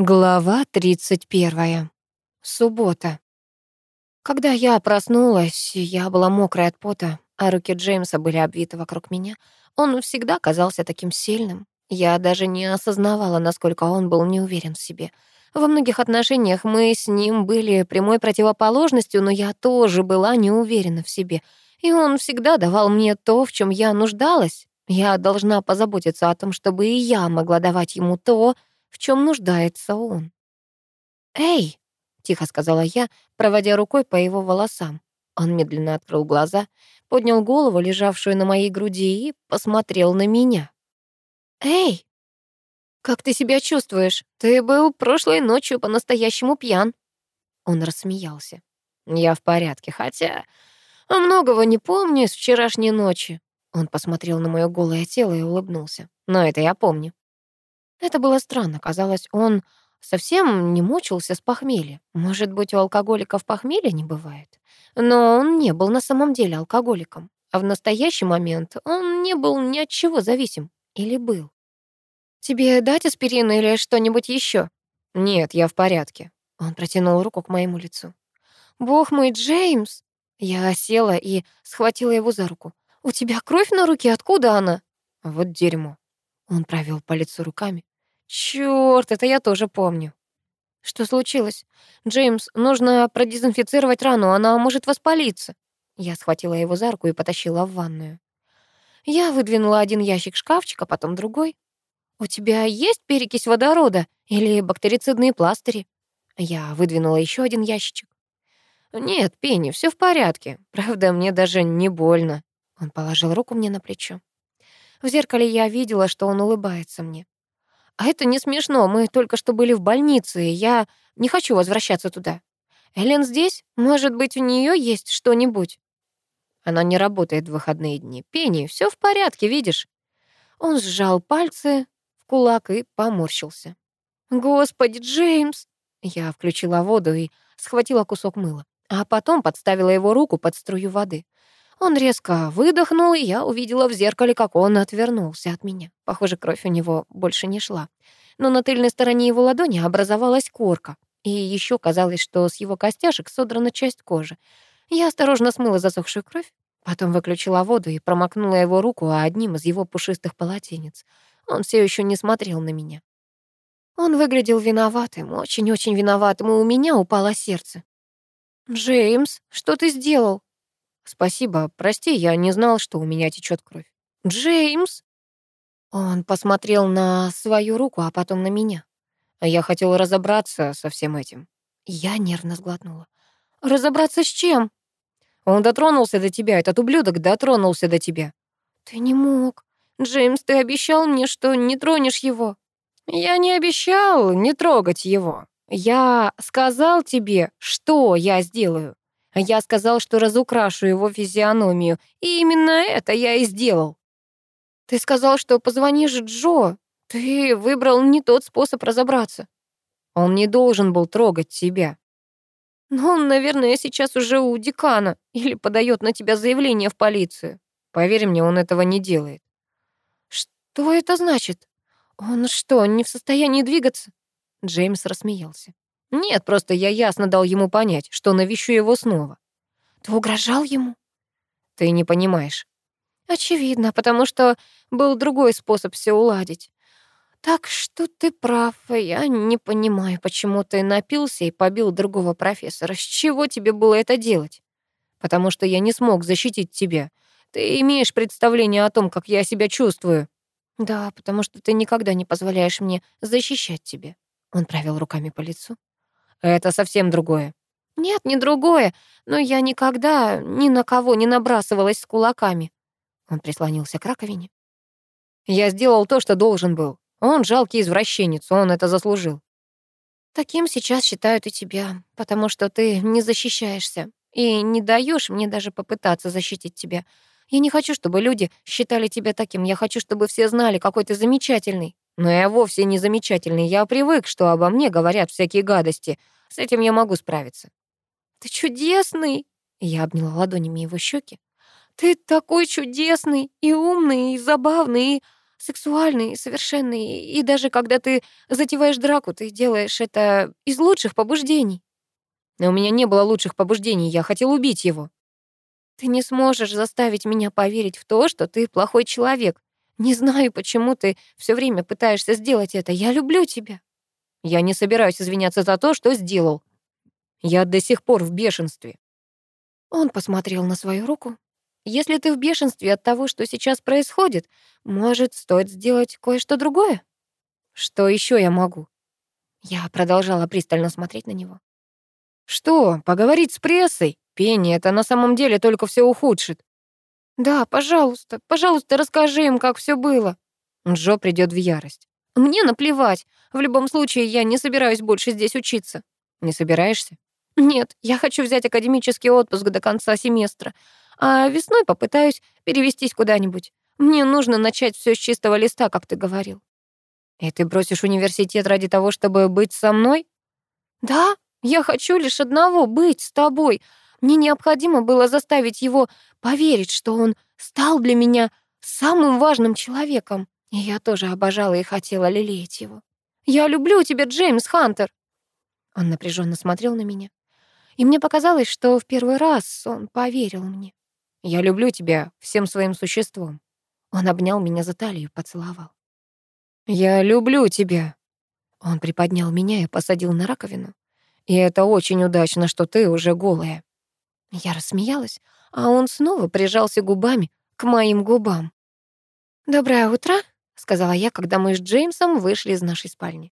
Глава 31. Суббота. Когда я проснулась, я была мокрая от пота, а руки Джеймса были обвиты вокруг меня. Он всегда казался таким сильным. Я даже не осознавала, насколько он был неуверен в себе. Во многих отношениях мы с ним были прямой противоположностью, но я тоже была не уверена в себе. И он всегда давал мне то, в чем я нуждалась. Я должна позаботиться о том, чтобы и я могла давать ему то, в чем нуждается он. «Эй!» — тихо сказала я, проводя рукой по его волосам. Он медленно открыл глаза, поднял голову, лежавшую на моей груди, и посмотрел на меня. «Эй! Как ты себя чувствуешь? Ты был прошлой ночью по-настоящему пьян». Он рассмеялся. «Я в порядке, хотя многого не помню с вчерашней ночи». Он посмотрел на моё голое тело и улыбнулся. «Но это я помню. Это было странно. Казалось, он совсем не мучился с похмелья. Может быть, у алкоголиков похмелья не бывает? Но он не был на самом деле алкоголиком. А в настоящий момент он не был ни от чего зависим. Или был? «Тебе дать аспирин или что-нибудь еще? «Нет, я в порядке». Он протянул руку к моему лицу. «Бог мой, Джеймс!» Я села и схватила его за руку. «У тебя кровь на руке? Откуда она?» «Вот дерьмо». Он провел по лицу руками. Чёрт, это я тоже помню. Что случилось? Джеймс, нужно продезинфицировать рану, она может воспалиться. Я схватила его за руку и потащила в ванную. Я выдвинула один ящик шкафчика, потом другой. «У тебя есть перекись водорода или бактерицидные пластыри?» Я выдвинула еще один ящичек. «Нет, Пенни, все в порядке. Правда, мне даже не больно». Он положил руку мне на плечо. В зеркале я видела, что он улыбается мне. А это не смешно, мы только что были в больнице, и я не хочу возвращаться туда. Элен здесь? Может быть, у нее есть что-нибудь? Она не работает в выходные дни. Пенни, все в порядке, видишь? Он сжал пальцы в кулак и поморщился. Господи, Джеймс! Я включила воду и схватила кусок мыла, а потом подставила его руку под струю воды. Он резко выдохнул, и я увидела в зеркале, как он отвернулся от меня. Похоже, кровь у него больше не шла. Но на тыльной стороне его ладони образовалась корка, и еще казалось, что с его костяшек содрана часть кожи. Я осторожно смыла засохшую кровь, потом выключила воду и промокнула его руку одним из его пушистых полотенец. Он все еще не смотрел на меня. Он выглядел виноватым, очень-очень виноватым, и у меня упало сердце. «Джеймс, что ты сделал?» «Спасибо, прости, я не знал, что у меня течет кровь». «Джеймс!» Он посмотрел на свою руку, а потом на меня. Я хотел разобраться со всем этим. Я нервно сглотнула. «Разобраться с чем?» «Он дотронулся до тебя, этот ублюдок дотронулся до тебя». «Ты не мог. Джеймс, ты обещал мне, что не тронешь его». «Я не обещал не трогать его. Я сказал тебе, что я сделаю. Я сказал, что разукрашу его физиономию, и именно это я и сделал. Ты сказал, что позвонишь Джо. Ты выбрал не тот способ разобраться. Он не должен был трогать тебя. Но он, наверное, сейчас уже у декана или подает на тебя заявление в полицию. Поверь мне, он этого не делает. Что это значит? Он что, не в состоянии двигаться? Джеймс рассмеялся. Нет, просто я ясно дал ему понять, что навещу его снова. Ты угрожал ему? Ты не понимаешь. Очевидно, потому что был другой способ все уладить. Так что ты прав, я не понимаю, почему ты напился и побил другого профессора. С чего тебе было это делать? Потому что я не смог защитить тебя. Ты имеешь представление о том, как я себя чувствую. Да, потому что ты никогда не позволяешь мне защищать тебя. Он провел руками по лицу. Это совсем другое. Нет, не другое, но я никогда ни на кого не набрасывалась с кулаками. Он прислонился к раковине. Я сделал то, что должен был. Он жалкий извращенец, он это заслужил. Таким сейчас считают и тебя, потому что ты не защищаешься и не даешь мне даже попытаться защитить тебя. Я не хочу, чтобы люди считали тебя таким. Я хочу, чтобы все знали, какой ты замечательный. Но я вовсе не замечательный. Я привык, что обо мне говорят всякие гадости. С этим я могу справиться. Ты чудесный. Я обняла ладонями его щеки. Ты такой чудесный и умный, и забавный, и сексуальный, совершенный, и даже когда ты затеваешь драку, ты делаешь это из лучших побуждений. Но у меня не было лучших побуждений, я хотел убить его. Ты не сможешь заставить меня поверить в то, что ты плохой человек. Не знаю, почему ты все время пытаешься сделать это. Я люблю тебя. Я не собираюсь извиняться за то, что сделал. Я до сих пор в бешенстве. Он посмотрел на свою руку. Если ты в бешенстве от того, что сейчас происходит, может, стоит сделать кое-что другое? Что еще я могу? Я продолжала пристально смотреть на него. Что, поговорить с прессой? Пенни, это на самом деле только все ухудшит. Да, пожалуйста, пожалуйста, расскажи им, как все было. Джо придет в ярость. Мне наплевать. В любом случае, я не собираюсь больше здесь учиться. Не собираешься? Нет, я хочу взять академический отпуск до конца семестра, а весной попытаюсь перевестись куда-нибудь. Мне нужно начать все с чистого листа, как ты говорил. И ты бросишь университет ради того, чтобы быть со мной? Да, я хочу лишь одного — быть с тобой. Мне необходимо было заставить его поверить, что он стал для меня самым важным человеком. И я тоже обожала и хотела лелеять его. «Я люблю тебя, Джеймс Хантер!» Он напряженно смотрел на меня. И мне показалось, что в первый раз он поверил мне. «Я люблю тебя всем своим существом». Он обнял меня за талию поцеловал. «Я люблю тебя». Он приподнял меня и посадил на раковину. «И это очень удачно, что ты уже голая». Я рассмеялась, а он снова прижался губами к моим губам. «Доброе утро», — сказала я, когда мы с Джеймсом вышли из нашей спальни.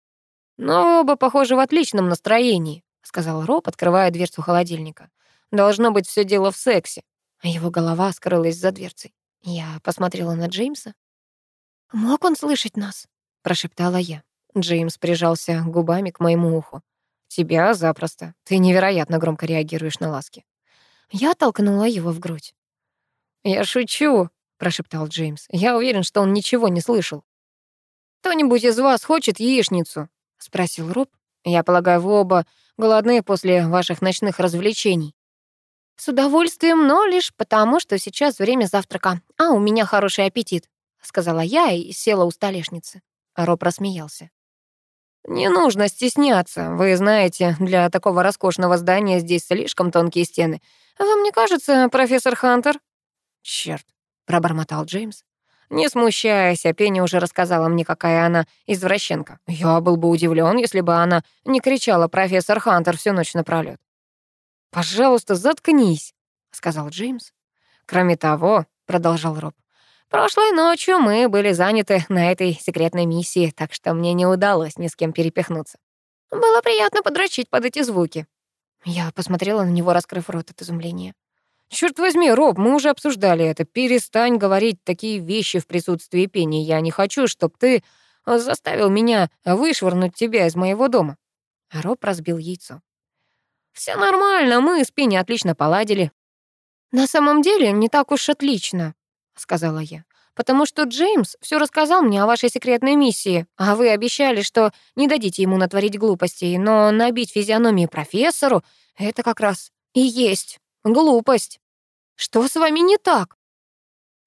«Но оба, похоже, в отличном настроении», — сказал Роб, открывая дверцу холодильника. «Должно быть все дело в сексе». Его голова скрылась за дверцей. Я посмотрела на Джеймса. «Мог он слышать нас?» — прошептала я. Джеймс прижался губами к моему уху. «Тебя запросто. Ты невероятно громко реагируешь на ласки». Я толкнула его в грудь. «Я шучу», — прошептал Джеймс. «Я уверен, что он ничего не слышал». «Кто-нибудь из вас хочет яичницу?» — спросил Роб. «Я полагаю, вы оба голодны после ваших ночных развлечений». «С удовольствием, но лишь потому, что сейчас время завтрака, а у меня хороший аппетит», — сказала я и села у столешницы. Роб рассмеялся. «Не нужно стесняться. Вы знаете, для такого роскошного здания здесь слишком тонкие стены. Вам не кажется, профессор Хантер?» «Чёрт», — пробормотал Джеймс. «Не смущайся, Пенни уже рассказала мне, какая она извращенка. Я был бы удивлен, если бы она не кричала «профессор Хантер» всю ночь напролёт». «Пожалуйста, заткнись», — сказал Джеймс. «Кроме того», — продолжал Роб, «прошлой ночью мы были заняты на этой секретной миссии, так что мне не удалось ни с кем перепихнуться. Было приятно подрочить под эти звуки». Я посмотрела на него, раскрыв рот от изумления. «Чёрт возьми, Роб, мы уже обсуждали это. Перестань говорить такие вещи в присутствии Пени. Я не хочу, чтобы ты заставил меня вышвырнуть тебя из моего дома». Роб разбил яйцо. Все нормально, мы с Пенни отлично поладили». «На самом деле не так уж отлично», — сказала я. «Потому что Джеймс все рассказал мне о вашей секретной миссии, а вы обещали, что не дадите ему натворить глупостей, но набить физиономию профессору — это как раз и есть глупость. Что с вами не так?»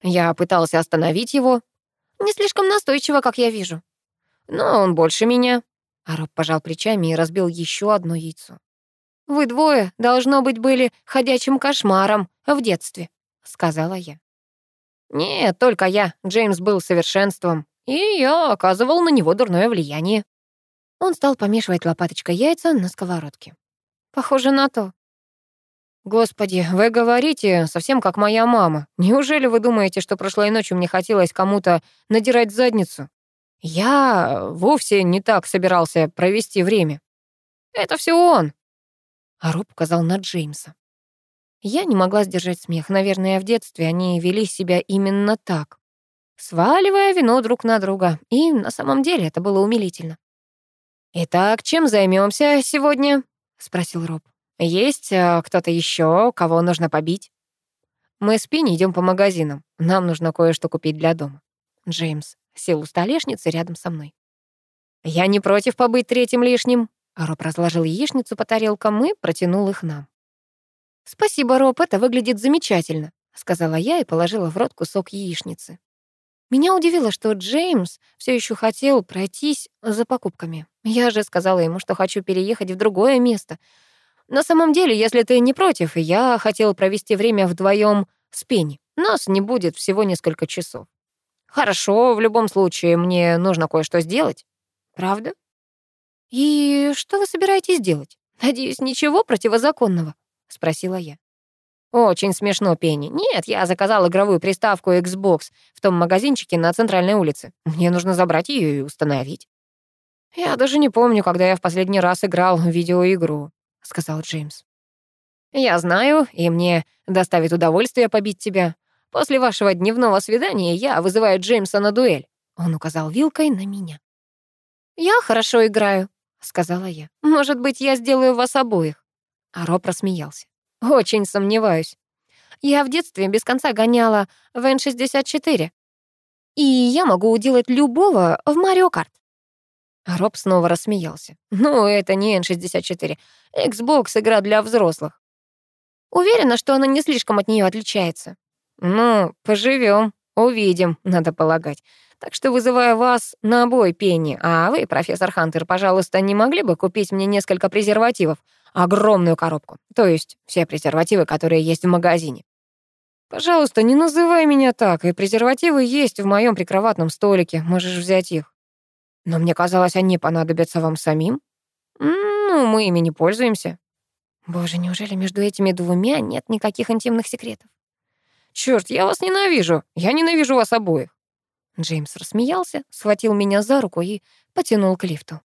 Я пытался остановить его. Не слишком настойчиво, как я вижу. Но он больше меня. А Роб пожал плечами и разбил еще одно яйцо. «Вы двое, должно быть, были ходячим кошмаром в детстве», — сказала я. «Нет, только я. Джеймс был совершенством, и я оказывал на него дурное влияние». Он стал помешивать лопаточкой яйца на сковородке. «Похоже на то». «Господи, вы говорите совсем как моя мама. Неужели вы думаете, что прошлой ночью мне хотелось кому-то надирать задницу? Я вовсе не так собирался провести время. Это все он, а Роб указал на Джеймса. Я не могла сдержать смех. Наверное, в детстве они вели себя именно так, сваливая вино друг на друга. И на самом деле это было умилительно. «Итак, чем займемся сегодня?» — спросил Роб. «Есть э, кто-то еще, кого нужно побить?» «Мы с Пинни идем по магазинам. Нам нужно кое-что купить для дома». Джеймс сел у столешницы рядом со мной. «Я не против побыть третьим лишним», Роб разложил яичницу по тарелкам и протянул их нам. «Спасибо, Роб, это выглядит замечательно», — сказала я и положила в рот кусок яичницы. Меня удивило, что Джеймс все еще хотел пройтись за покупками. Я же сказала ему, что хочу переехать в другое место. На самом деле, если ты не против, я хотел провести время вдвоем с Пенни. Нас не будет всего несколько часов. Хорошо, в любом случае, мне нужно кое-что сделать. Правда? И что вы собираетесь делать? Надеюсь, ничего противозаконного? Спросила я. Очень смешно, Пенни. Нет, я заказал игровую приставку Xbox в том магазинчике на центральной улице. Мне нужно забрать ее и установить. Я даже не помню, когда я в последний раз играл в видеоигру, сказал Джеймс. Я знаю, и мне доставит удовольствие побить тебя. После вашего дневного свидания я вызываю Джеймса на дуэль. Он указал вилкой на меня. Я хорошо играю, сказала я. Может быть, я сделаю вас обоих. А Роб рассмеялся. Очень сомневаюсь. Я в детстве без конца гоняла в N64. И я могу уделать любого в Марио Карт. Роб снова рассмеялся. Ну, это не N64. Xbox — игра для взрослых. Уверена, что она не слишком от нее отличается. Ну, поживем, увидим, надо полагать. Так что вызываю вас на бой, Пенни. А вы, профессор Хантер, пожалуйста, не могли бы купить мне несколько презервативов? Огромную коробку. То есть все презервативы, которые есть в магазине. Пожалуйста, не называй меня так, и презервативы есть в моем прикроватном столике, можешь взять их. Но мне казалось, они понадобятся вам самим. Ну, мы ими не пользуемся. Боже, неужели между этими двумя нет никаких интимных секретов? Черт, я вас ненавижу. Я ненавижу вас обоих. Джеймс рассмеялся, схватил меня за руку и потянул к лифту.